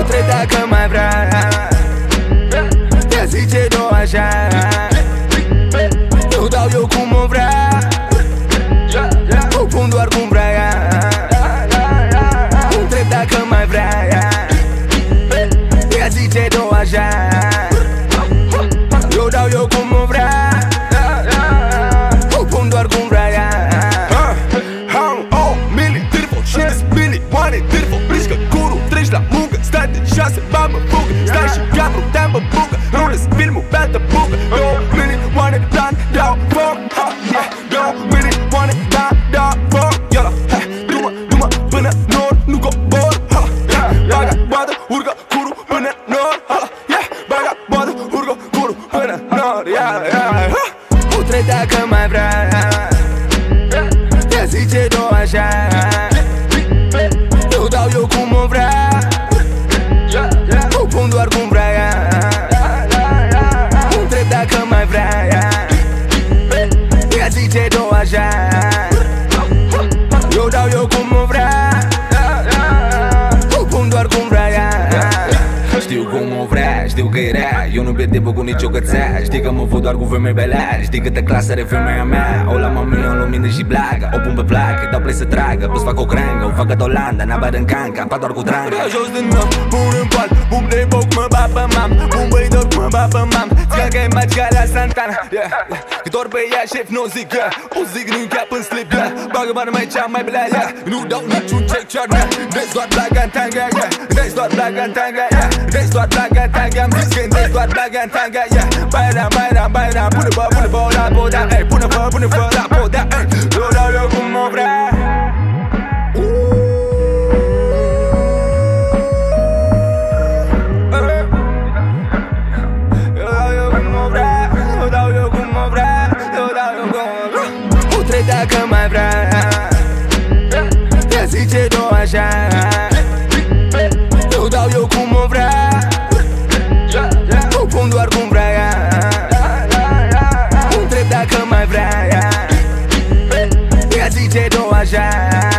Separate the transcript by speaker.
Speaker 1: Утре така май брат Тази че o Тудал јо кумо O Profundo ar cum braia Întreb dacă mai é brava. Ea zice a așa
Speaker 2: Час е баба бука, знаеш и бях роден бабука Руле с фирма бета бука Don't really want it done, don't fuck, huh, yeah Don't really want it done, don't fuck, yeah hey, Дума, дума, бъна, нор, но го бор, huh, yeah Бага, бада, урга, куру, бъна, нор, huh, yeah Бага, бада, урга, куру, бъна, нор, yeah, yeah Утре
Speaker 1: така ме враг Тази че до ажар așa Eu dau eu cum o vrea. O pun doar cum vrea ea.
Speaker 3: Știu cum o vrea, știu că e rea. Eu nu pierd timpul cu nicio cățea Știi că mă văd doar cu femei belea Știi câtă clasă are femeia mea. O la mami în lumină și blaga O pun pe placă, dau play să tragă. Plus fac o crangă, o fac ca Olanda N-a în canca, fac doar cu dranga
Speaker 2: Ia jos din măm, pun în pal Bum de boc, mă bat pe mam Bum băi dor, mă bat pe mam Ți-a că e magica la Santana yeah, yeah. Cât ori pe ea șef, nu zic yeah. O zic în cap în slip yeah. Bagă bani mai cea mai blea yeah. Nu dau niciun check char yeah. Deci doar blaga în tanga yeah. Deci doar blaga în tanga yeah. Deci doar blaga în tanga Am zis că deci doar blaga în tanga yeah. Bayram, bayram, bayram Pune bă, pune bă la podea ey. Pune bă, pune bă la podea ey. Eu dau eu cum o vrea treta camabra é Yazid do aja é Eu dau eu com movra Tô com do ar com
Speaker 1: braga Um treta camabra é Yazid do já.